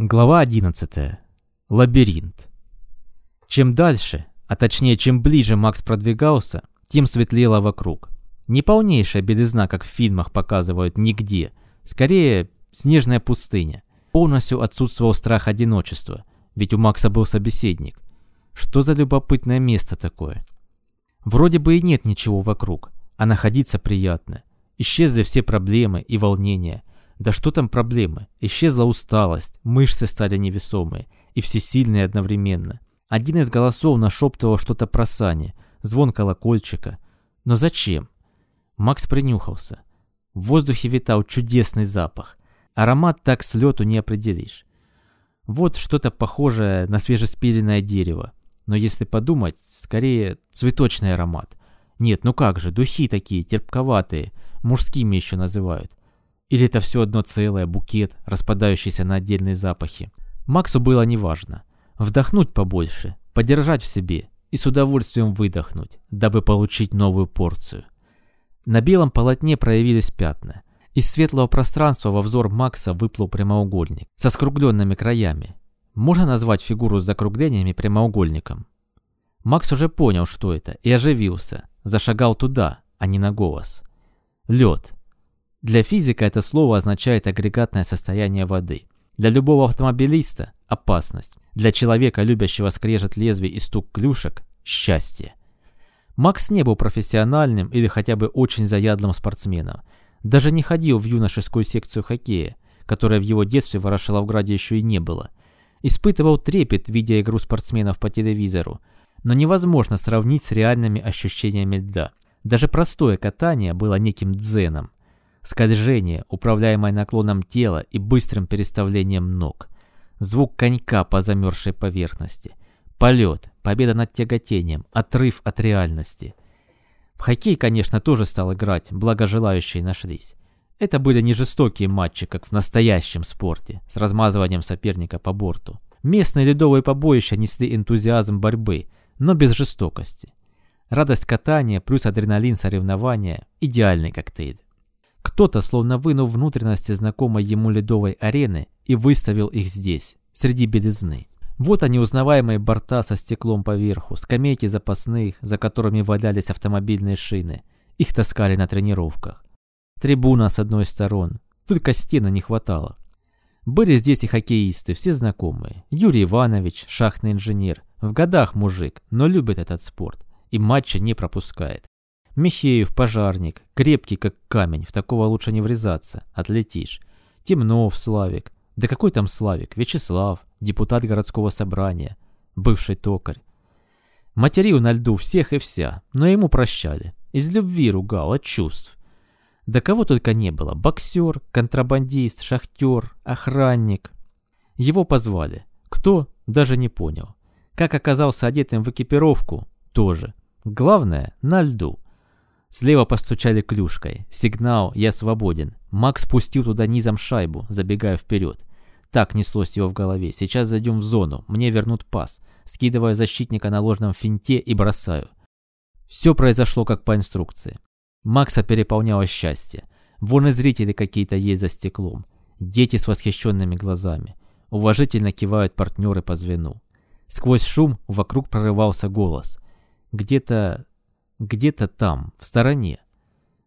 Глава 11. Лабиринт. Чем дальше, а точнее чем ближе Макс продвигался, тем светлело вокруг. Не полнейшая белизна, как в фильмах показывают, нигде. Скорее, снежная пустыня. Полностью отсутствовал страх одиночества, ведь у Макса был собеседник. Что за любопытное место такое? Вроде бы и нет ничего вокруг, а находиться приятно. Исчезли все проблемы и волнения. Да что там проблемы? Исчезла усталость, мышцы стали невесомые и всесильные одновременно. Один из голосов нашептывал что-то про сани, звон колокольчика. Но зачем? Макс принюхался. В воздухе витал чудесный запах. Аромат так с лету не определишь. Вот что-то похожее на свежеспиленное дерево. Но если подумать, скорее цветочный аромат. Нет, ну как же, духи такие, терпковатые, мужскими еще называют. Или это все одно целое, букет, распадающийся на отдельные запахи. Максу было неважно. Вдохнуть побольше, подержать в себе и с удовольствием выдохнуть, дабы получить новую порцию. На белом полотне проявились пятна. Из светлого пространства во взор Макса выплыл прямоугольник со скругленными краями. Можно назвать фигуру с закруглениями прямоугольником. Макс уже понял, что это, и оживился. Зашагал туда, а не на голос. Лед. Для физика это слово означает агрегатное состояние воды. Для любого автомобилиста – опасность. Для человека, любящего скрежет лезвий и стук клюшек – счастье. Макс не был профессиональным или хотя бы очень заядлым спортсменом. Даже не ходил в юношескую секцию хоккея, которая в его детстве в Ворошиловграде еще и не было. Испытывал трепет, видя игру спортсменов по телевизору, но невозможно сравнить с реальными ощущениями льда. Даже простое катание было неким дзеном. Скольжение, управляемое наклоном тела и быстрым переставлением ног. Звук конька по замерзшей поверхности. Полет, победа над тяготением, отрыв от реальности. В хоккей, конечно, тоже стал играть, благо желающие нашлись. Это были не жестокие матчи, как в настоящем спорте, с размазыванием соперника по борту. Местные ледовые побоища несли энтузиазм борьбы, но без жестокости. Радость катания плюс адреналин соревнования – идеальный коктейль. Кто-то словно вынул внутренности знакомой ему ледовой арены и выставил их здесь, среди белизны. Вот они, узнаваемые борта со стеклом поверху, скамейки запасных, за которыми валялись автомобильные шины. Их таскали на тренировках. Трибуна с одной стороны, только стены не хватало. Были здесь и хоккеисты, все знакомые. Юрий Иванович, шахтный инженер, в годах мужик, но любит этот спорт и матча не пропускает. Михеев, пожарник, крепкий как камень, в такого лучше не врезаться, отлетишь. Темнов, Славик. Да какой там Славик? Вячеслав, депутат городского собрания, бывший токарь. Материл на льду всех и вся, но ему прощали. Из любви ругал, от чувств. Да кого только не было. Боксер, контрабандист, шахтер, охранник. Его позвали. Кто? Даже не понял. Как оказался одетым в экипировку? Тоже. Главное, на льду. Слева постучали клюшкой. Сигнал «Я свободен». Макс спустил туда низом шайбу, забегая вперед. Так неслось его в голове. Сейчас зайдем в зону. Мне вернут пас. Скидываю защитника на ложном финте и бросаю. Все произошло как по инструкции. Макса переполняло счастье. Вон и зрители какие-то есть за стеклом. Дети с восхищенными глазами. Уважительно кивают партнеры по звену. Сквозь шум вокруг прорывался голос. Где-то где-то там, в стороне.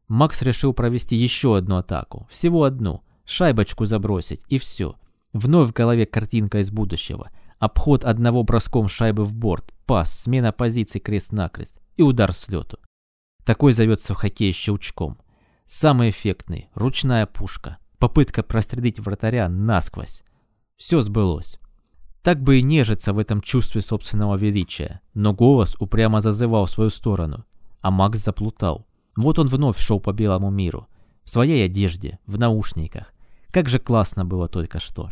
Макс решил провести еще одну атаку. Всего одну. Шайбочку забросить, и все. Вновь в голове картинка из будущего. Обход одного броском шайбы в борт, пас, смена позиций крест-накрест и удар с лету. Такой зовется в хоккее щелчком. Самый эффектный, ручная пушка. Попытка прострелить вратаря насквозь. Все сбылось. Так бы и нежиться в этом чувстве собственного величия, но голос упрямо зазывал в свою сторону. А Макс заплутал. Вот он вновь шел по белому миру. В своей одежде, в наушниках. Как же классно было только что.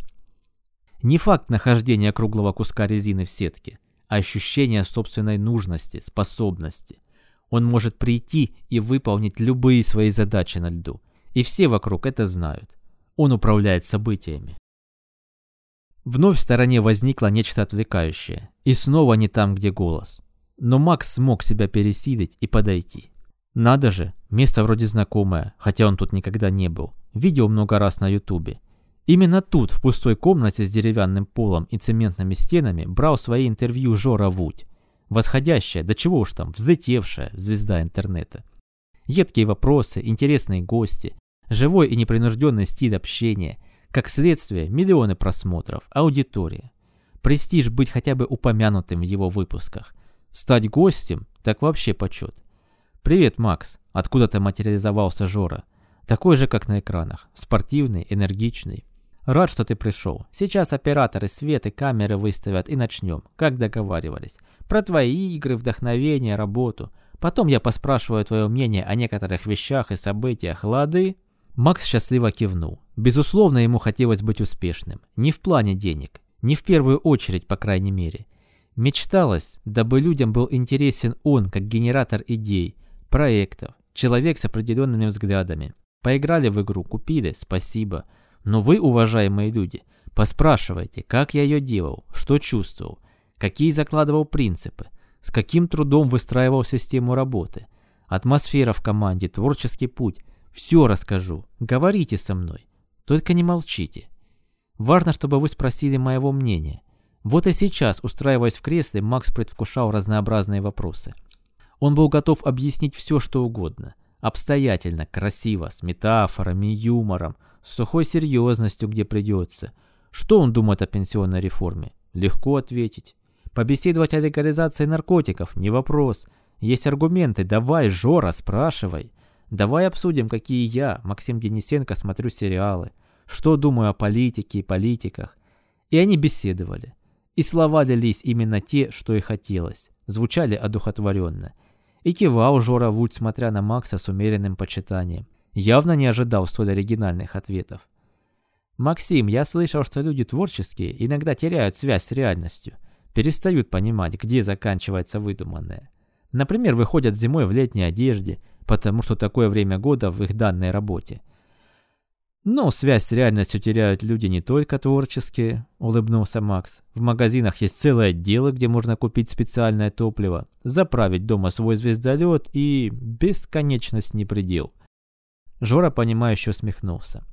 Не факт нахождения круглого куска резины в сетке, а ощущение собственной нужности, способности. Он может прийти и выполнить любые свои задачи на льду. И все вокруг это знают. Он управляет событиями. Вновь в стороне возникло нечто отвлекающее. И снова не там, где голос. Но Макс смог себя пересилить и подойти. Надо же, место вроде знакомое, хотя он тут никогда не был. Видел много раз на ютубе. Именно тут, в пустой комнате с деревянным полом и цементными стенами, брал свои интервью Жора Вудь. Восходящая, да чего уж там, взлетевшая звезда интернета. Едкие вопросы, интересные гости, живой и непринужденный стиль общения, как следствие миллионы просмотров, аудитория. Престиж быть хотя бы упомянутым в его выпусках. Стать гостем – так вообще почет. «Привет, Макс!» – откуда-то материализовался Жора. Такой же, как на экранах. Спортивный, энергичный. Рад, что ты пришел. Сейчас операторы свет и камеры выставят и начнем, как договаривались. Про твои игры, вдохновение, работу. Потом я поспрашиваю твое мнение о некоторых вещах и событиях, лады?» Макс счастливо кивнул. Безусловно, ему хотелось быть успешным. Не в плане денег. Не в первую очередь, по крайней мере. Мечталось, дабы людям был интересен он, как генератор идей, проектов, человек с определенными взглядами. Поиграли в игру, купили, спасибо. Но вы, уважаемые люди, поспрашивайте, как я ее делал, что чувствовал, какие закладывал принципы, с каким трудом выстраивал систему работы. Атмосфера в команде, творческий путь. Все расскажу. Говорите со мной. Только не молчите. Важно, чтобы вы спросили моего мнения. Вот и сейчас, устраиваясь в кресле, Макс предвкушал разнообразные вопросы. Он был готов объяснить все, что угодно. Обстоятельно, красиво, с метафорами, юмором, с сухой серьезностью, где придется. Что он думает о пенсионной реформе? Легко ответить. Побеседовать о легализации наркотиков – не вопрос. Есть аргументы, давай, Жора, спрашивай. Давай обсудим, какие я, Максим Денисенко, смотрю сериалы. Что думаю о политике и политиках. И они беседовали. И слова лились именно те, что и хотелось. Звучали одухотворенно. И кивал Жора Вульт, смотря на Макса с умеренным почитанием. Явно не ожидал столь оригинальных ответов. «Максим, я слышал, что люди творческие иногда теряют связь с реальностью, перестают понимать, где заканчивается выдуманное. Например, выходят зимой в летней одежде, потому что такое время года в их данной работе. Но связь с реальностью теряют люди не только творческие, улыбнулся Макс. В магазинах есть целое отделы, где можно купить специальное топливо, заправить дома свой звездолет и бесконечность не предел. Жора, понимающе усмехнулся.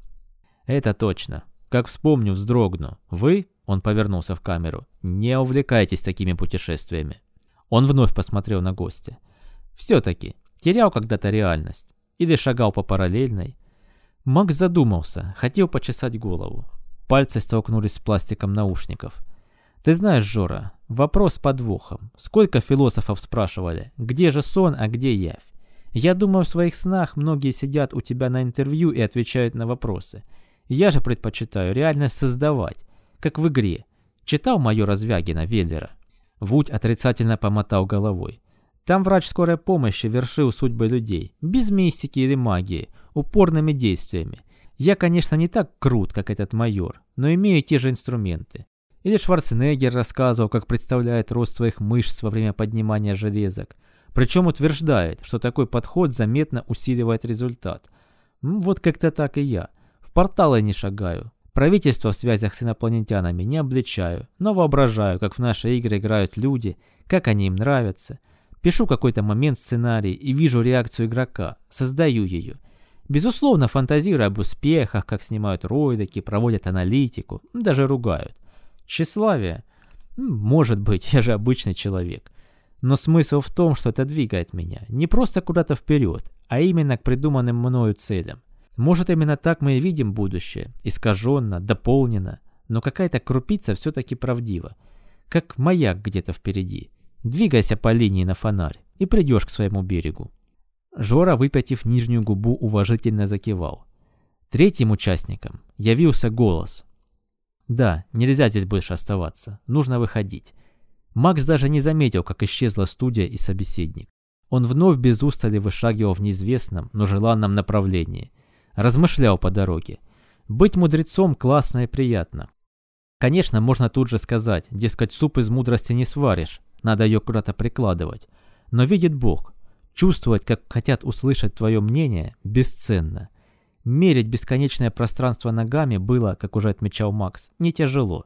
«Это точно. Как вспомню, вздрогну. Вы, — он повернулся в камеру, — не увлекайтесь такими путешествиями». Он вновь посмотрел на гостя. «Все-таки, терял когда-то реальность. Или шагал по параллельной». Макс задумался, хотел почесать голову. Пальцы столкнулись с пластиком наушников. «Ты знаешь, Жора, вопрос с подвохом. Сколько философов спрашивали, где же сон, а где явь? Я думаю, в своих снах многие сидят у тебя на интервью и отвечают на вопросы. Я же предпочитаю реальность создавать, как в игре. Читал майора Звягина Веллера? Вудь отрицательно помотал головой. Там врач скорой помощи вершил судьбы людей, без мистики или магии, упорными действиями. Я, конечно, не так крут, как этот майор, но имею те же инструменты. Или Шварценеггер рассказывал, как представляет рост своих мышц во время поднимания железок. Причем утверждает, что такой подход заметно усиливает результат. Вот как-то так и я. В порталы не шагаю. Правительство в связях с инопланетянами не обличаю, но воображаю, как в наши игры играют люди, как они им нравятся. Пишу какой-то момент сценарий и вижу реакцию игрока, создаю ее. Безусловно, фантазирую об успехах, как снимают ролики, проводят аналитику, даже ругают. Тщеславие? Может быть, я же обычный человек. Но смысл в том, что это двигает меня не просто куда-то вперед, а именно к придуманным мною целям. Может, именно так мы и видим будущее, искаженно, дополнено, но какая-то крупица все-таки правдива, как маяк где-то впереди. Двигайся по линии на фонарь и придешь к своему берегу. Жора, выпятив нижнюю губу, уважительно закивал. Третьим участником явился голос. Да, нельзя здесь больше оставаться, нужно выходить. Макс даже не заметил, как исчезла студия и собеседник. Он вновь без устали вышагивал в неизвестном, но желанном направлении. Размышлял по дороге. Быть мудрецом классно и приятно. Конечно, можно тут же сказать, дескать, суп из мудрости не сваришь, надо ее куда-то прикладывать. Но видит Бог, чувствовать, как хотят услышать твое мнение, бесценно. Мерить бесконечное пространство ногами было, как уже отмечал Макс, не тяжело.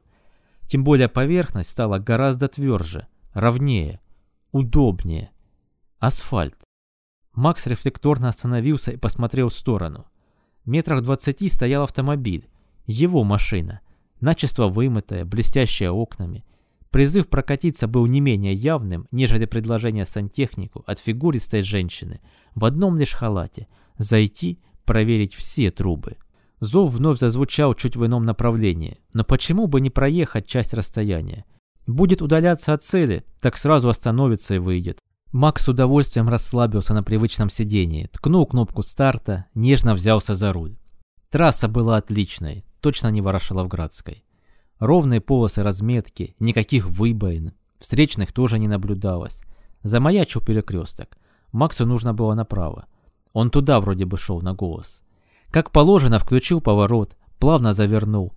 Тем более поверхность стала гораздо тверже, ровнее, удобнее. Асфальт. Макс рефлекторно остановился и посмотрел в сторону. Метрах двадцати стоял автомобиль. Его машина. Начисто вымытая, блестящая окнами. Призыв прокатиться был не менее явным, нежели предложение сантехнику от фигуристой женщины в одном лишь халате зайти, проверить все трубы. Зов вновь зазвучал чуть в ином направлении, но почему бы не проехать часть расстояния? Будет удаляться от цели, так сразу остановится и выйдет. Макс с удовольствием расслабился на привычном сидении, ткнул кнопку старта, нежно взялся за руль. Трасса была отличной, точно не Ворошиловградской. Ровные полосы разметки, никаких выбоин. Встречных тоже не наблюдалось. Замаячил перекресток. Максу нужно было направо. Он туда вроде бы шел на голос. Как положено, включил поворот, плавно завернул.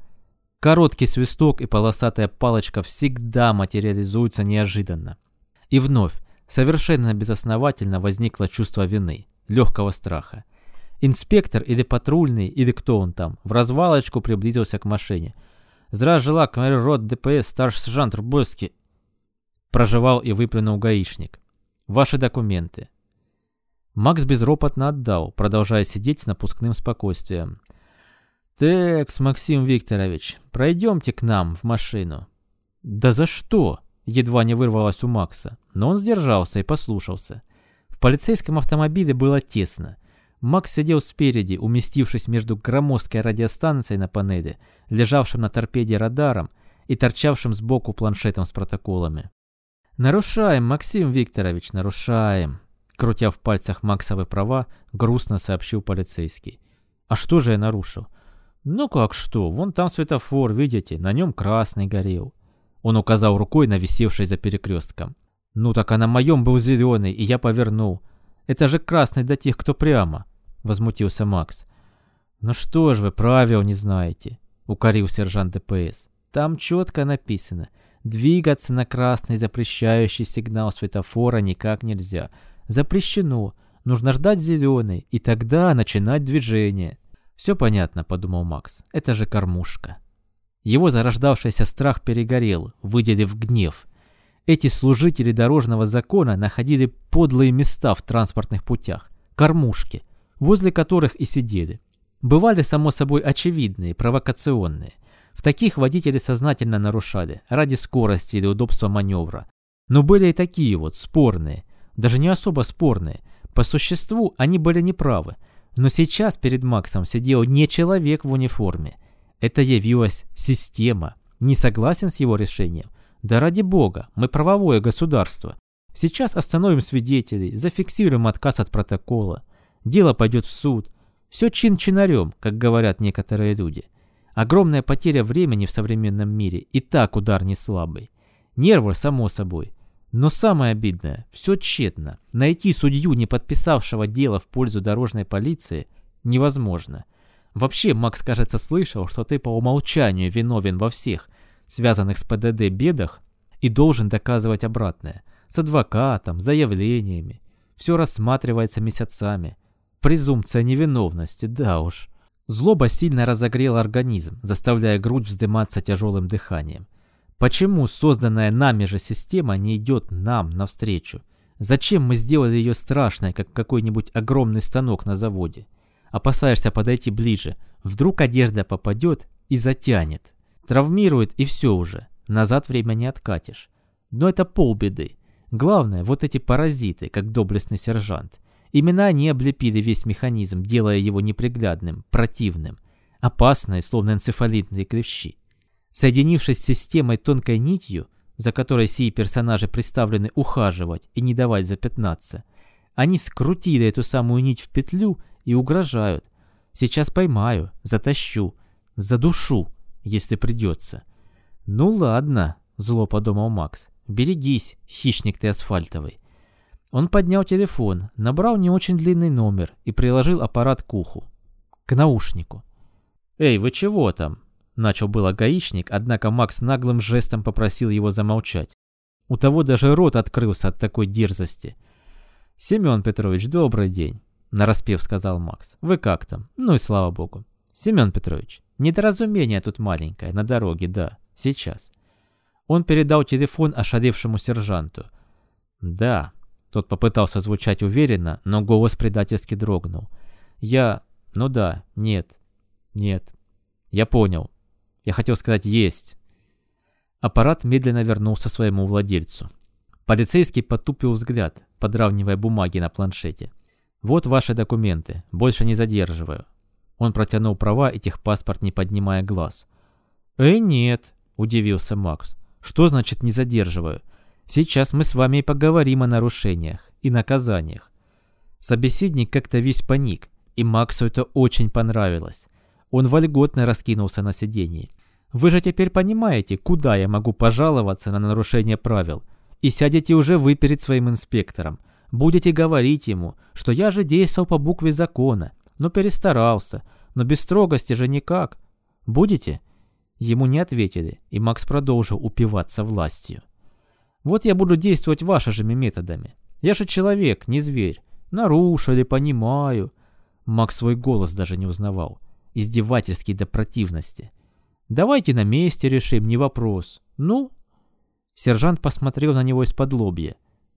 Короткий свисток и полосатая палочка всегда материализуются неожиданно. И вновь, совершенно безосновательно возникло чувство вины, легкого страха. Инспектор или патрульный, или кто он там, в развалочку приблизился к машине – Здравия жила, командир рот ДПС, старший сержант Рубойский. Проживал и выплюнул гаишник. Ваши документы. Макс безропотно отдал, продолжая сидеть с напускным спокойствием. «Текс, Максим Викторович, пройдемте к нам в машину». «Да за что?» — едва не вырвалось у Макса, но он сдержался и послушался. В полицейском автомобиле было тесно. Макс сидел спереди, уместившись между громоздкой радиостанцией на панели, лежавшим на торпеде радаром и торчавшим сбоку планшетом с протоколами. «Нарушаем, Максим Викторович, нарушаем», крутя в пальцах Максовы права, грустно сообщил полицейский. «А что же я нарушил?» «Ну как что? Вон там светофор, видите? На нем красный горел». Он указал рукой на висевший за перекрестком. «Ну так а на моем был зеленый, и я повернул. Это же красный для тех, кто прямо», — возмутился Макс. «Ну что ж вы, правил не знаете», — укорил сержант ДПС. «Там четко написано. Двигаться на красный запрещающий сигнал светофора никак нельзя. Запрещено. Нужно ждать зеленый, и тогда начинать движение». «Все понятно», — подумал Макс. «Это же кормушка». Его зарождавшийся страх перегорел, выделив гнев — эти служители дорожного закона находили подлые места в транспортных путях, кормушки, возле которых и сидели. Бывали, само собой, очевидные, провокационные. В таких водители сознательно нарушали, ради скорости или удобства маневра. Но были и такие вот, спорные, даже не особо спорные. По существу они были неправы. Но сейчас перед Максом сидел не человек в униформе. Это явилась система. Не согласен с его решением? Да ради бога, мы правовое государство. Сейчас остановим свидетелей, зафиксируем отказ от протокола. Дело пойдет в суд. Все чин-чинарем, как говорят некоторые люди. Огромная потеря времени в современном мире и так удар не слабый. Нервы, само собой. Но самое обидное, все тщетно. Найти судью, не подписавшего дело в пользу дорожной полиции, невозможно. Вообще, Макс, кажется, слышал, что ты по умолчанию виновен во всех, связанных с ПДД бедах, и должен доказывать обратное. С адвокатом, заявлениями. Все рассматривается месяцами. Презумпция невиновности, да уж. Злоба сильно разогрела организм, заставляя грудь вздыматься тяжелым дыханием. Почему созданная нами же система не идет нам навстречу? Зачем мы сделали ее страшной, как какой-нибудь огромный станок на заводе? Опасаешься подойти ближе, вдруг одежда попадет и затянет. Травмирует и все уже. Назад время не откатишь. Но это полбеды. Главное, вот эти паразиты, как доблестный сержант. Именно они облепили весь механизм, делая его неприглядным, противным. Опасные, словно энцефалитные клещи. Соединившись с системой тонкой нитью, за которой сии персонажи представлены ухаживать и не давать запятнаться, они скрутили эту самую нить в петлю и угрожают. Сейчас поймаю, затащу, задушу если придется. «Ну ладно», — зло подумал Макс. «Берегись, хищник ты асфальтовый». Он поднял телефон, набрал не очень длинный номер и приложил аппарат к уху. К наушнику. «Эй, вы чего там?» Начал было гаишник, однако Макс наглым жестом попросил его замолчать. У того даже рот открылся от такой дерзости. «Семен Петрович, добрый день», — нараспев сказал Макс. «Вы как там? Ну и слава богу». «Семен Петрович, недоразумение тут маленькое, на дороге, да, сейчас». Он передал телефон ошалевшему сержанту. «Да», — тот попытался звучать уверенно, но голос предательски дрогнул. «Я... ну да, нет, нет. Я понял. Я хотел сказать «есть». Аппарат медленно вернулся своему владельцу. Полицейский потупил взгляд, подравнивая бумаги на планшете. «Вот ваши документы. Больше не задерживаю». Он протянул права и техпаспорт, не поднимая глаз. «Э, нет», — удивился Макс. «Что значит «не задерживаю»? Сейчас мы с вами и поговорим о нарушениях и наказаниях». Собеседник как-то весь паник, и Максу это очень понравилось. Он вольготно раскинулся на сиденье. «Вы же теперь понимаете, куда я могу пожаловаться на нарушение правил, и сядете уже вы перед своим инспектором. Будете говорить ему, что я же действовал по букве закона, но перестарался, но без строгости же никак. Будете?» Ему не ответили, и Макс продолжил упиваться властью. «Вот я буду действовать вашими методами. Я же человек, не зверь. Нарушили, понимаю». Макс свой голос даже не узнавал. Издевательский до противности. «Давайте на месте решим, не вопрос. Ну?» Сержант посмотрел на него из-под лобья.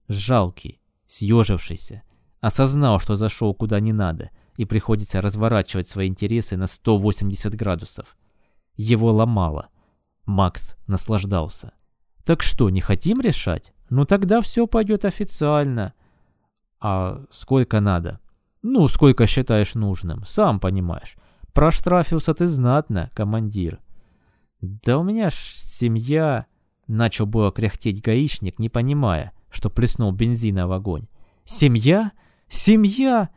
Жалкий, съежившийся. Осознал, что зашел куда не надо, и приходится разворачивать свои интересы на 180 градусов. Его ломало. Макс наслаждался. «Так что, не хотим решать? Ну тогда все пойдет официально». «А сколько надо?» «Ну, сколько считаешь нужным, сам понимаешь. Проштрафился ты знатно, командир». «Да у меня ж семья...» Начал было кряхтеть гаишник, не понимая, что плеснул бензина в огонь. «Семья? Семья?»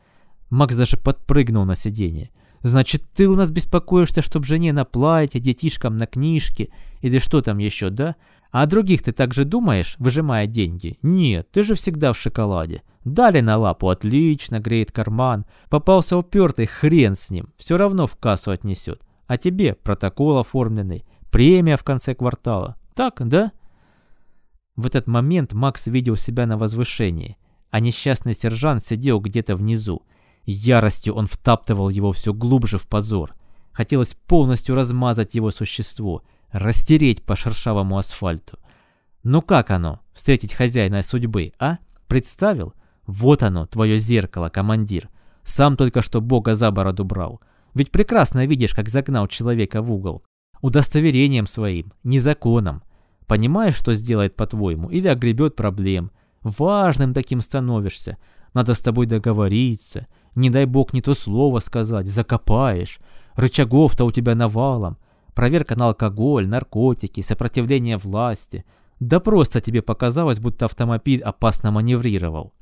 Макс даже подпрыгнул на сиденье. «Значит, ты у нас беспокоишься, чтоб жене на платье, детишкам на книжки или что там еще, да? А о других ты так же думаешь, выжимая деньги? Нет, ты же всегда в шоколаде. Дали на лапу, отлично, греет карман. Попался упертый, хрен с ним, все равно в кассу отнесет. А тебе протокол оформленный, премия в конце квартала. Так, да?» В этот момент Макс видел себя на возвышении, а несчастный сержант сидел где-то внизу. Яростью он втаптывал его все глубже в позор. Хотелось полностью размазать его существо, растереть по шершавому асфальту. Ну как оно, встретить хозяина судьбы, а? Представил? Вот оно, твое зеркало, командир. Сам только что бога за бороду брал. Ведь прекрасно видишь, как загнал человека в угол удостоверением своим, не законом. Понимаешь, что сделает по-твоему, или огребет проблем. Важным таким становишься. Надо с тобой договориться. Не дай бог не то слово сказать, закопаешь. Рычагов-то у тебя навалом. Проверка на алкоголь, наркотики, сопротивление власти. Да просто тебе показалось, будто автомобиль опасно маневрировал.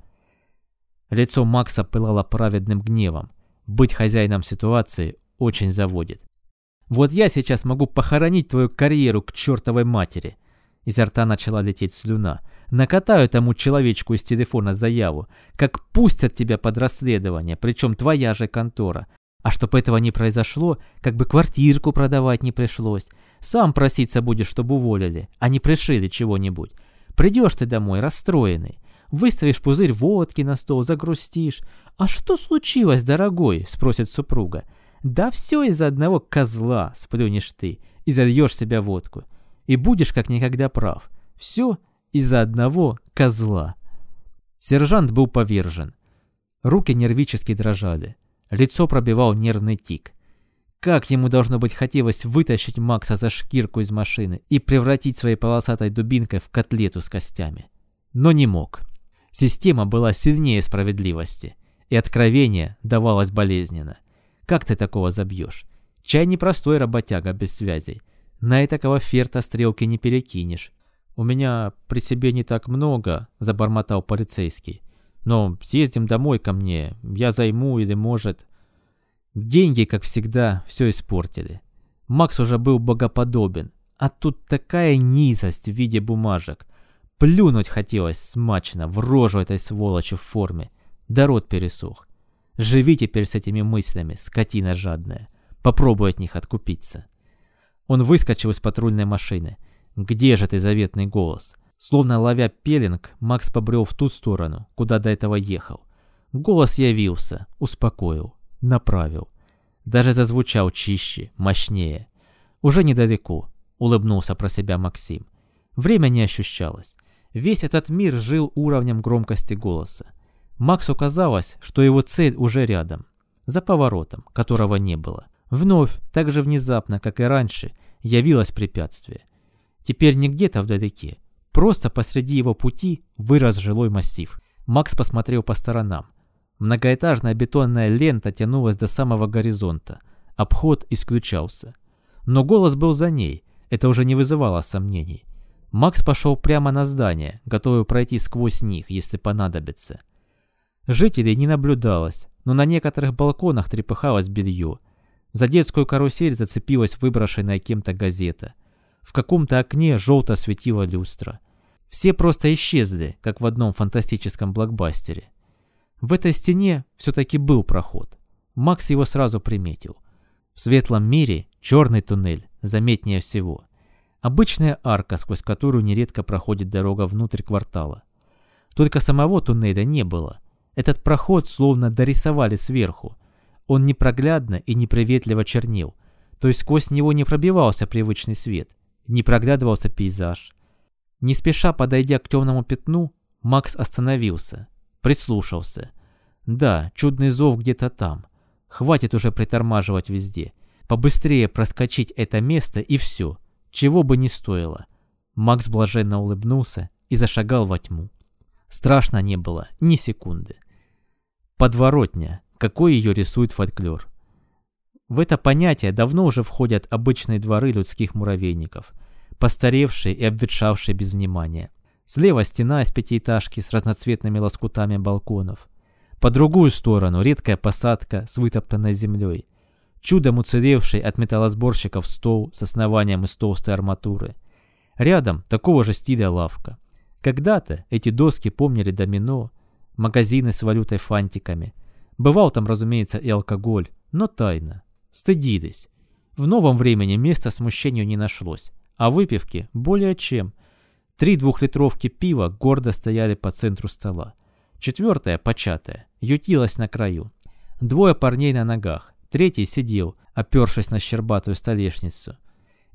Лицо Макса пылало праведным гневом. Быть хозяином ситуации очень заводит. Вот я сейчас могу похоронить твою карьеру к чертовой матери. Изо рта начала лететь слюна. Накатаю тому человечку из телефона заяву, как пустят тебя под расследование, причем твоя же контора. А чтоб этого не произошло, как бы квартирку продавать не пришлось. Сам проситься будешь, чтобы уволили, а не пришили чего-нибудь. Придешь ты домой расстроенный. Выставишь пузырь водки на стол, загрустишь. «А что случилось, дорогой?» – спросит супруга. Да все из-за одного козла, сплюнешь ты, и зальешь себя водку. И будешь как никогда прав. Все из-за одного козла. Сержант был повержен. Руки нервически дрожали. Лицо пробивал нервный тик. Как ему должно быть хотелось вытащить Макса за шкирку из машины и превратить своей полосатой дубинкой в котлету с костями. Но не мог. Система была сильнее справедливости, и откровение давалось болезненно. Как ты такого забьешь? Чай непростой работяга без связей. На этакого ферта стрелки не перекинешь. У меня при себе не так много, забормотал полицейский. Но съездим домой ко мне, я займу или может... Деньги, как всегда, все испортили. Макс уже был богоподобен, а тут такая низость в виде бумажек. Плюнуть хотелось смачно в рожу этой сволочи в форме. Да рот пересох. Живи теперь с этими мыслями, скотина жадная. Попробуй от них откупиться. Он выскочил из патрульной машины. Где же ты, заветный голос? Словно ловя пеленг, Макс побрел в ту сторону, куда до этого ехал. Голос явился, успокоил, направил. Даже зазвучал чище, мощнее. Уже недалеко, улыбнулся про себя Максим. Время не ощущалось. Весь этот мир жил уровнем громкости голоса. Максу казалось, что его цель уже рядом, за поворотом, которого не было. Вновь, так же внезапно, как и раньше, явилось препятствие. Теперь не где-то вдалеке, просто посреди его пути вырос жилой массив. Макс посмотрел по сторонам. Многоэтажная бетонная лента тянулась до самого горизонта. Обход исключался. Но голос был за ней, это уже не вызывало сомнений. Макс пошел прямо на здание, готовый пройти сквозь них, если понадобится. Жителей не наблюдалось, но на некоторых балконах трепыхалось белье. За детскую карусель зацепилась выброшенная кем-то газета. В каком-то окне желто светила люстра. Все просто исчезли, как в одном фантастическом блокбастере. В этой стене все-таки был проход. Макс его сразу приметил. В светлом мире черный туннель, заметнее всего. Обычная арка, сквозь которую нередко проходит дорога внутрь квартала. Только самого туннеля не было. Этот проход словно дорисовали сверху. Он непроглядно и неприветливо чернел, то есть сквозь него не пробивался привычный свет, не проглядывался пейзаж. Не спеша подойдя к темному пятну, Макс остановился, Прислушался. Да, чудный зов где-то там. Хватит уже притормаживать везде. Побыстрее проскочить это место и все. Чего бы ни стоило. Макс блаженно улыбнулся и зашагал во тьму. Страшно не было ни секунды. Подворотня. Какой ее рисует фольклор. В это понятие давно уже входят обычные дворы людских муравейников, постаревшие и обветшавшие без внимания. Слева стена из пятиэтажки с разноцветными лоскутами балконов. По другую сторону редкая посадка с вытоптанной землей. Чудом уцелевший от металлосборщиков стол с основанием из толстой арматуры. Рядом такого же стиля лавка. Когда-то эти доски помнили домино, магазины с валютой-фантиками. Бывал там, разумеется, и алкоголь, но тайно. Стыдились. В новом времени места смущению не нашлось, а выпивки более чем. Три двухлитровки пива гордо стояли по центру стола. Четвертая, початая, ютилась на краю. Двое парней на ногах. Третий сидел, опершись на щербатую столешницу.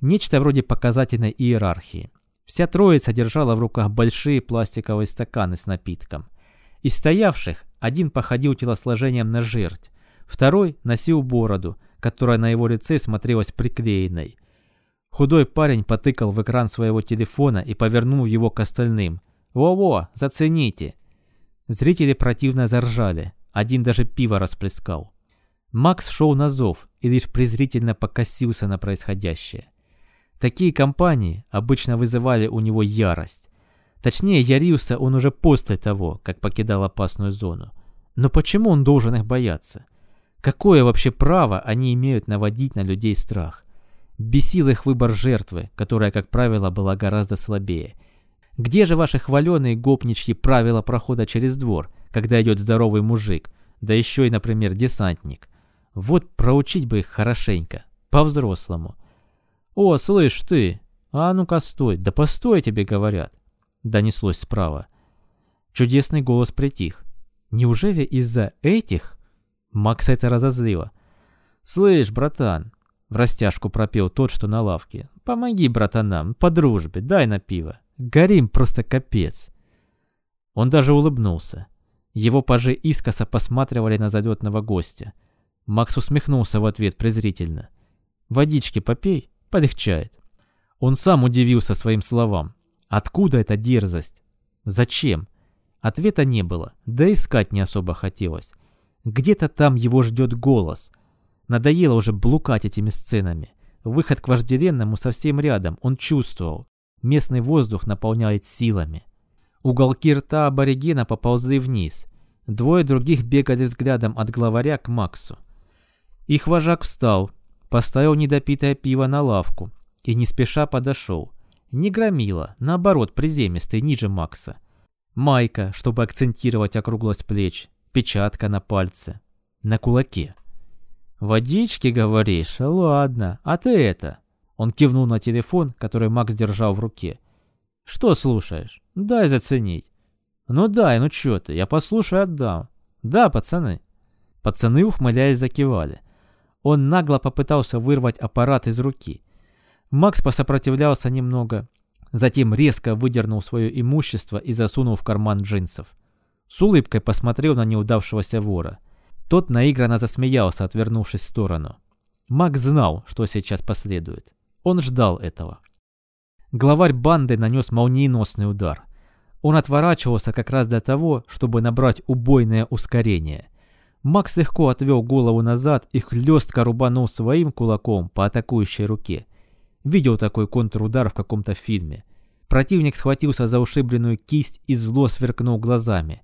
Нечто вроде показательной иерархии. Вся троица держала в руках большие пластиковые стаканы с напитком. Из стоявших один походил телосложением на жерть, второй носил бороду, которая на его лице смотрелась приклеенной. Худой парень потыкал в экран своего телефона и повернул его к остальным. «Во-во, зацените!» Зрители противно заржали. Один даже пиво расплескал. Макс шел на зов и лишь презрительно покосился на происходящее. Такие компании обычно вызывали у него ярость. Точнее, ярился он уже после того, как покидал опасную зону. Но почему он должен их бояться? Какое вообще право они имеют наводить на людей страх? Бесил их выбор жертвы, которая, как правило, была гораздо слабее. Где же ваши хваленые гопничьи правила прохода через двор, когда идет здоровый мужик, да еще и, например, десантник? Вот проучить бы их хорошенько, по-взрослому. «О, слышь ты! А ну-ка стой! Да постой, тебе говорят!» Донеслось справа. Чудесный голос притих. Неужели из-за этих? Макса это разозлило. «Слышь, братан, в растяжку пропел тот, что на лавке. «Помоги братанам, по дружбе, дай на пиво. Горим просто капец». Он даже улыбнулся. Его пажи искоса посматривали на залетного гостя. Макс усмехнулся в ответ презрительно. «Водички попей, полегчает». Он сам удивился своим словам. Откуда эта дерзость? Зачем? Ответа не было, да искать не особо хотелось. Где-то там его ждет голос — Надоело уже блукать этими сценами. Выход к вожделенному совсем рядом, он чувствовал. Местный воздух наполняет силами. Уголки рта аборигена поползли вниз. Двое других бегали взглядом от главаря к Максу. Их вожак встал, поставил недопитое пиво на лавку и не спеша подошел. Не громило, наоборот, приземистый, ниже Макса. Майка, чтобы акцентировать округлость плеч, печатка на пальце, на кулаке. «Водички, говоришь? Ладно. А ты это...» Он кивнул на телефон, который Макс держал в руке. «Что слушаешь? Дай заценить». «Ну дай, ну чё ты, я послушаю, отдам». «Да, пацаны». Пацаны, ухмыляясь, закивали. Он нагло попытался вырвать аппарат из руки. Макс посопротивлялся немного, затем резко выдернул свое имущество и засунул в карман джинсов. С улыбкой посмотрел на неудавшегося вора. Тот наигранно засмеялся, отвернувшись в сторону. Макс знал, что сейчас последует. Он ждал этого. Главарь банды нанес молниеносный удар. Он отворачивался как раз для того, чтобы набрать убойное ускорение. Макс легко отвел голову назад и хлестко рубанул своим кулаком по атакующей руке. Видел такой контрудар в каком-то фильме. Противник схватился за ушибленную кисть и зло сверкнул глазами.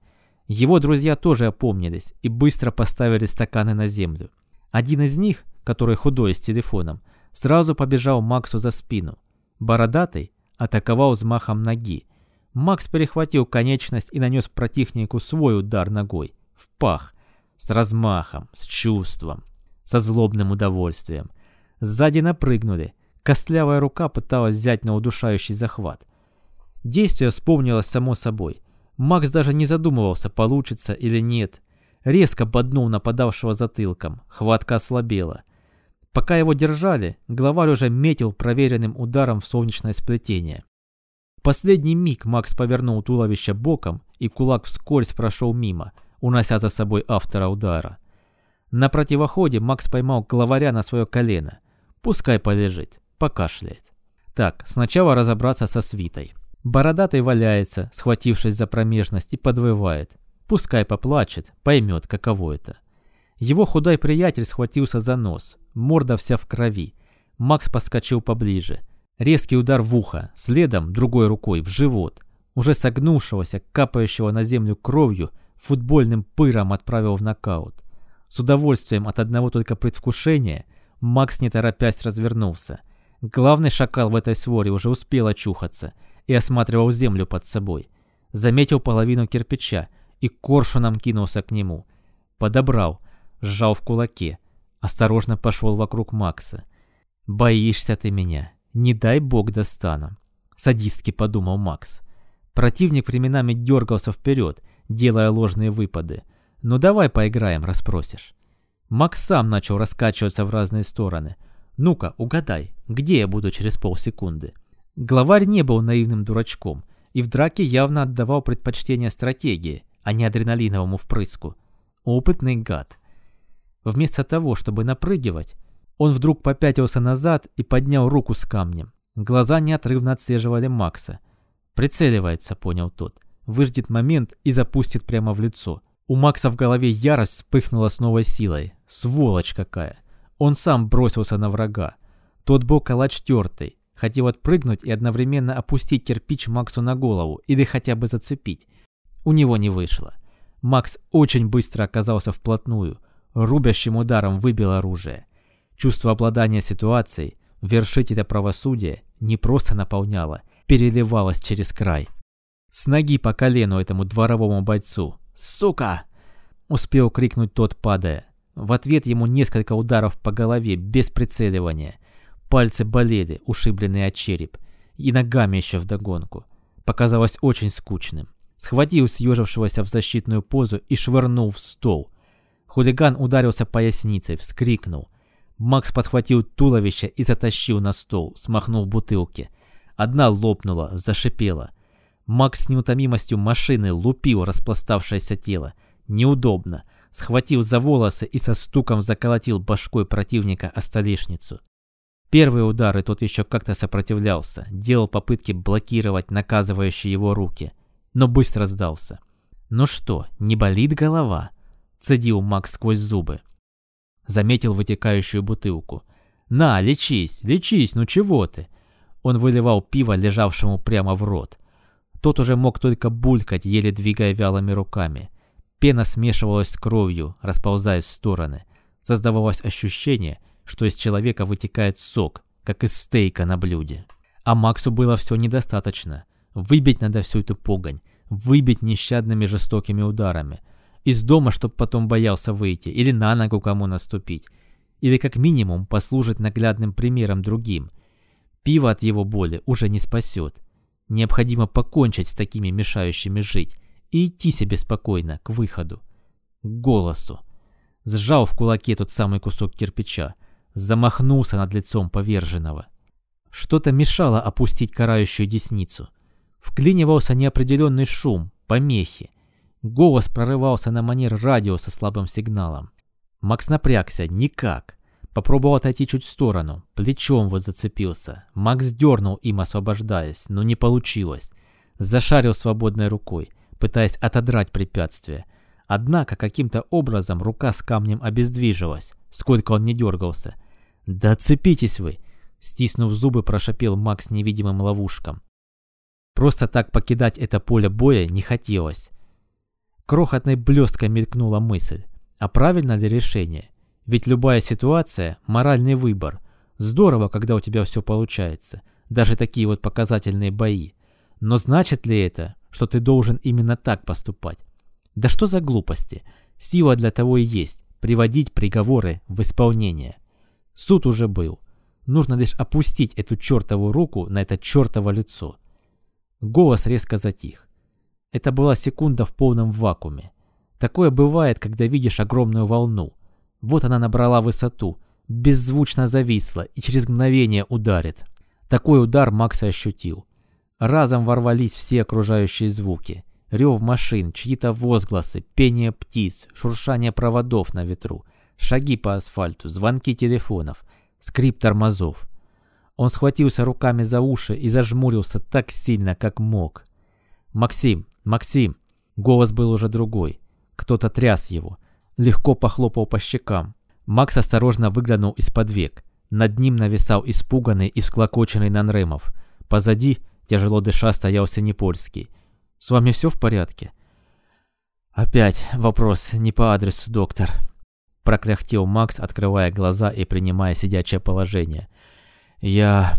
Его друзья тоже опомнились и быстро поставили стаканы на землю. Один из них, который худой с телефоном, сразу побежал Максу за спину. Бородатый атаковал взмахом ноги. Макс перехватил конечность и нанес противнику свой удар ногой. В пах. С размахом, с чувством, со злобным удовольствием. Сзади напрыгнули. Костлявая рука пыталась взять на удушающий захват. Действие вспомнилось само собой. Макс даже не задумывался, получится или нет. Резко боднул нападавшего затылком. Хватка ослабела. Пока его держали, главарь уже метил проверенным ударом в солнечное сплетение. В последний миг Макс повернул туловище боком, и кулак вскользь прошел мимо, унося за собой автора удара. На противоходе Макс поймал главаря на свое колено. Пускай полежит, покашляет. Так, сначала разобраться со свитой. Бородатый валяется, схватившись за промежность, и подвывает. Пускай поплачет, поймет, каково это. Его худой приятель схватился за нос, морда вся в крови. Макс подскочил поближе. Резкий удар в ухо, следом другой рукой в живот. Уже согнувшегося, капающего на землю кровью, футбольным пыром отправил в нокаут. С удовольствием от одного только предвкушения Макс не торопясь развернулся. Главный шакал в этой своре уже успел очухаться и осматривал землю под собой. Заметил половину кирпича и коршуном кинулся к нему. Подобрал, сжал в кулаке. Осторожно пошел вокруг Макса. «Боишься ты меня. Не дай бог достану», — садистски подумал Макс. Противник временами дергался вперед, делая ложные выпады. «Ну давай поиграем, расспросишь». Макс сам начал раскачиваться в разные стороны. «Ну-ка, угадай, где я буду через полсекунды?» Главарь не был наивным дурачком и в драке явно отдавал предпочтение стратегии, а не адреналиновому впрыску. Опытный гад. Вместо того, чтобы напрыгивать, он вдруг попятился назад и поднял руку с камнем. Глаза неотрывно отслеживали Макса. «Прицеливается», — понял тот. Выждет момент и запустит прямо в лицо. У Макса в голове ярость вспыхнула с новой силой. Сволочь какая! Он сам бросился на врага. Тот был калач тертый. Хотел отпрыгнуть и одновременно опустить кирпич Максу на голову или хотя бы зацепить. У него не вышло. Макс очень быстро оказался вплотную — рубящим ударом выбил оружие. Чувство обладания ситуацией, вершителя правосудия, не просто наполняло, переливалось через край. С ноги по колену этому дворовому бойцу. «Сука!» Успел крикнуть тот, падая. В ответ ему несколько ударов по голове, без прицеливания. Пальцы болели, ушибленные от череп. И ногами еще вдогонку. Показалось очень скучным. Схватил съежившегося в защитную позу и швырнул в стол. Хулиган ударился поясницей, вскрикнул. Макс подхватил туловище и затащил на стол, смахнул бутылки. Одна лопнула, зашипела. Макс с неутомимостью машины лупил распластавшееся тело. Неудобно. Схватил за волосы и со стуком заколотил башкой противника о столешницу. Первые удары тот еще как-то сопротивлялся, делал попытки блокировать наказывающие его руки, но быстро сдался. «Ну что, не болит голова?» Цедил Макс сквозь зубы. Заметил вытекающую бутылку. «На, лечись, лечись, ну чего ты?» Он выливал пиво лежавшему прямо в рот. Тот уже мог только булькать, еле двигая вялыми руками. Пена смешивалась с кровью, расползаясь в стороны. Создавалось ощущение, что из человека вытекает сок, как из стейка на блюде. А Максу было все недостаточно. Выбить надо всю эту погонь, выбить нещадными жестокими ударами, из дома, чтоб потом боялся выйти, или на ногу кому наступить. Или как минимум послужить наглядным примером другим. Пиво от его боли уже не спасет. Необходимо покончить с такими мешающими жить и себе спокойно к выходу. К голосу. Сжал в кулаке тот самый кусок кирпича. Замахнулся над лицом поверженного. Что-то мешало опустить карающую десницу. Вклинивался неопределенный шум, помехи. Голос прорывался на манер радио со слабым сигналом. Макс напрягся. Никак. Попробовал отойти чуть в сторону. Плечом вот зацепился. Макс дернул им, освобождаясь, но не получилось. Зашарил свободной рукой, пытаясь отодрать препятствие. Однако каким-то образом рука с камнем обездвижилась, сколько он не дергался. «Да цепитесь вы!» Стиснув зубы, прошипел Макс невидимым ловушкам. Просто так покидать это поле боя не хотелось. Крохотной блесткой мелькнула мысль. А правильно ли решение? Ведь любая ситуация – моральный выбор. Здорово, когда у тебя все получается. Даже такие вот показательные бои. Но значит ли это, что ты должен именно так поступать? Да что за глупости? Сила для того и есть – приводить приговоры в исполнение. Суд уже был. Нужно лишь опустить эту чертову руку на это чертово лицо. Голос резко затих. Это была секунда в полном вакууме. Такое бывает, когда видишь огромную волну. Вот она набрала высоту, беззвучно зависла и через мгновение ударит. Такой удар Макс ощутил. Разом ворвались все окружающие звуки. Рев машин, чьи-то возгласы, пение птиц, шуршание проводов на ветру, шаги по асфальту, звонки телефонов, скрип тормозов. Он схватился руками за уши и зажмурился так сильно, как мог. «Максим! Максим!» Голос был уже другой. Кто-то тряс его. Легко похлопал по щекам. Макс осторожно выглянул из-под век. Над ним нависал испуганный и всклокоченный Нанремов. Позади, тяжело дыша, стоял Синепольский. «С вами все в порядке?» «Опять вопрос не по адресу, доктор», — прокряхтел Макс, открывая глаза и принимая сидячее положение. «Я...»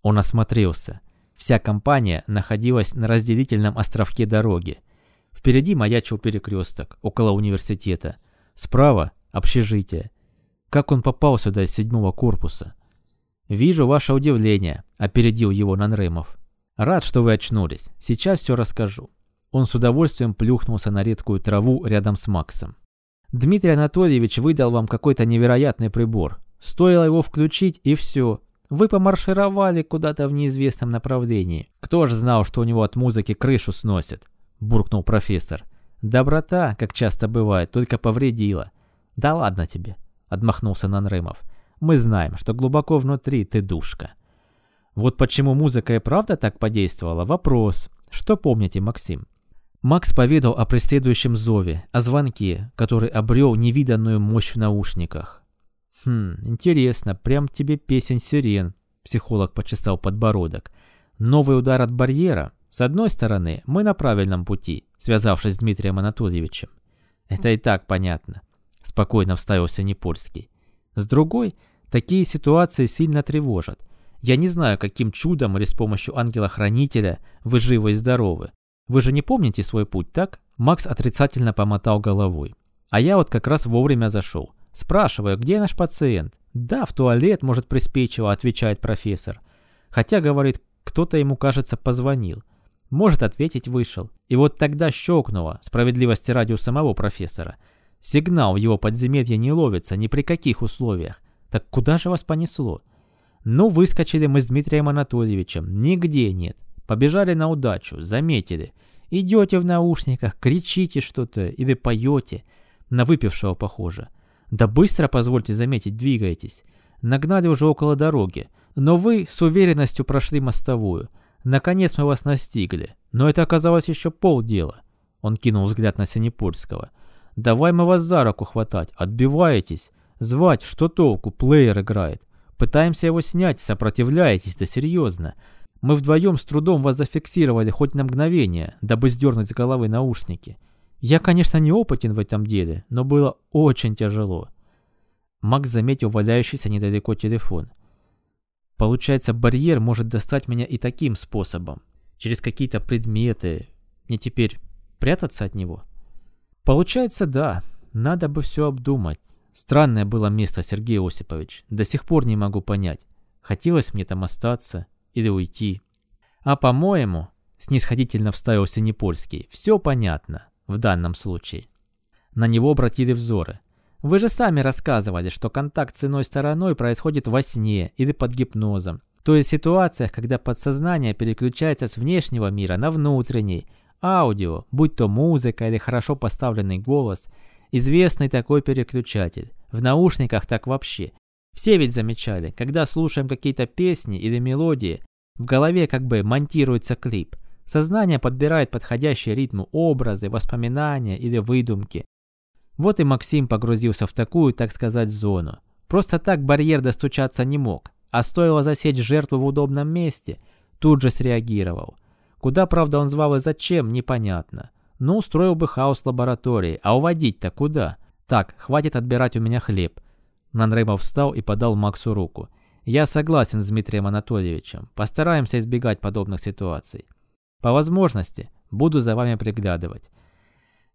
Он осмотрелся. Вся компания находилась на разделительном островке дороги. Впереди маячил перекресток, около университета. Справа – общежитие. Как он попал сюда из седьмого корпуса? «Вижу ваше удивление», – опередил его Нанремов. «Рад, что вы очнулись. Сейчас все расскажу». Он с удовольствием плюхнулся на редкую траву рядом с Максом. «Дмитрий Анатольевич выдал вам какой-то невероятный прибор. Стоило его включить, и все. Вы помаршировали куда-то в неизвестном направлении. Кто ж знал, что у него от музыки крышу сносит? буркнул профессор. «Доброта, как часто бывает, только повредила». «Да ладно тебе», — отмахнулся Нанрымов. «Мы знаем, что глубоко внутри ты душка». Вот почему музыка и правда так подействовала, вопрос. Что помните, Максим? Макс поведал о преследующем зове, о звонке, который обрел невиданную мощь в наушниках. «Хм, интересно, прям тебе песень сирен», — психолог почесал подбородок. «Новый удар от барьера? С одной стороны, мы на правильном пути, связавшись с Дмитрием Анатольевичем. Это и так понятно, спокойно вставился Непольский. С другой, такие ситуации сильно тревожат. Я не знаю, каким чудом или с помощью ангела-хранителя вы живы и здоровы. Вы же не помните свой путь, так? Макс отрицательно помотал головой. А я вот как раз вовремя зашел. Спрашиваю, где наш пациент? Да, в туалет, может, приспичило, отвечает профессор. Хотя, говорит, кто-то ему, кажется, позвонил. Может, ответить вышел. И вот тогда щелкнуло, справедливости ради у самого профессора. Сигнал в его подземелье не ловится ни при каких условиях. Так куда же вас понесло? Ну, выскочили мы с Дмитрием Анатольевичем. Нигде нет. Побежали на удачу, заметили. Идете в наушниках, кричите что-то или поете. На выпившего похоже. Да быстро, позвольте заметить, двигаетесь. Нагнали уже около дороги. Но вы с уверенностью прошли мостовую. Наконец мы вас настигли. Но это оказалось еще полдела. Он кинул взгляд на Синепольского. Давай мы вас за руку хватать. Отбиваетесь. Звать, что толку, плеер играет. Пытаемся его снять, сопротивляетесь, да серьезно. Мы вдвоем с трудом вас зафиксировали хоть на мгновение, дабы сдернуть с головы наушники. Я, конечно, не опытен в этом деле, но было очень тяжело. Макс заметил валяющийся недалеко телефон. Получается, барьер может достать меня и таким способом. Через какие-то предметы. Мне теперь прятаться от него? Получается, да. Надо бы все обдумать. Странное было место, Сергей Осипович. До сих пор не могу понять, хотелось мне там остаться или уйти. А по-моему, снисходительно вставил Синепольский, все понятно в данном случае. На него обратили взоры. Вы же сами рассказывали, что контакт с иной стороной происходит во сне или под гипнозом. То есть в ситуациях, когда подсознание переключается с внешнего мира на внутренний. Аудио, будь то музыка или хорошо поставленный голос, известный такой переключатель. В наушниках так вообще. Все ведь замечали, когда слушаем какие-то песни или мелодии, в голове как бы монтируется клип. Сознание подбирает подходящие ритму образы, воспоминания или выдумки. Вот и Максим погрузился в такую, так сказать, зону. Просто так барьер достучаться не мог, а стоило засечь жертву в удобном месте, тут же среагировал. Куда, правда, он звал и зачем, непонятно. Ну, устроил бы хаос лаборатории, а уводить-то куда? Так, хватит отбирать у меня хлеб. Нанрымов встал и подал Максу руку. «Я согласен с Дмитрием Анатольевичем. Постараемся избегать подобных ситуаций. По возможности буду за вами приглядывать».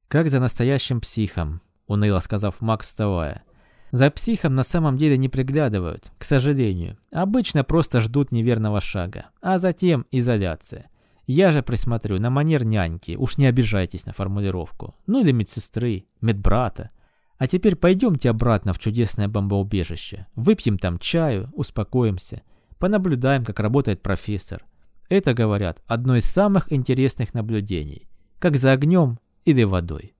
«Как за настоящим психом», — уныло сказав Макс, вставая. «За психом на самом деле не приглядывают, к сожалению. Обычно просто ждут неверного шага, а затем изоляция. Я же присмотрю на манер няньки, уж не обижайтесь на формулировку. Ну или медсестры, медбрата. А теперь пойдемте обратно в чудесное бомбоубежище. Выпьем там чаю, успокоимся. Понаблюдаем, как работает профессор. Это, говорят, одно из самых интересных наблюдений. Как за огнем или водой.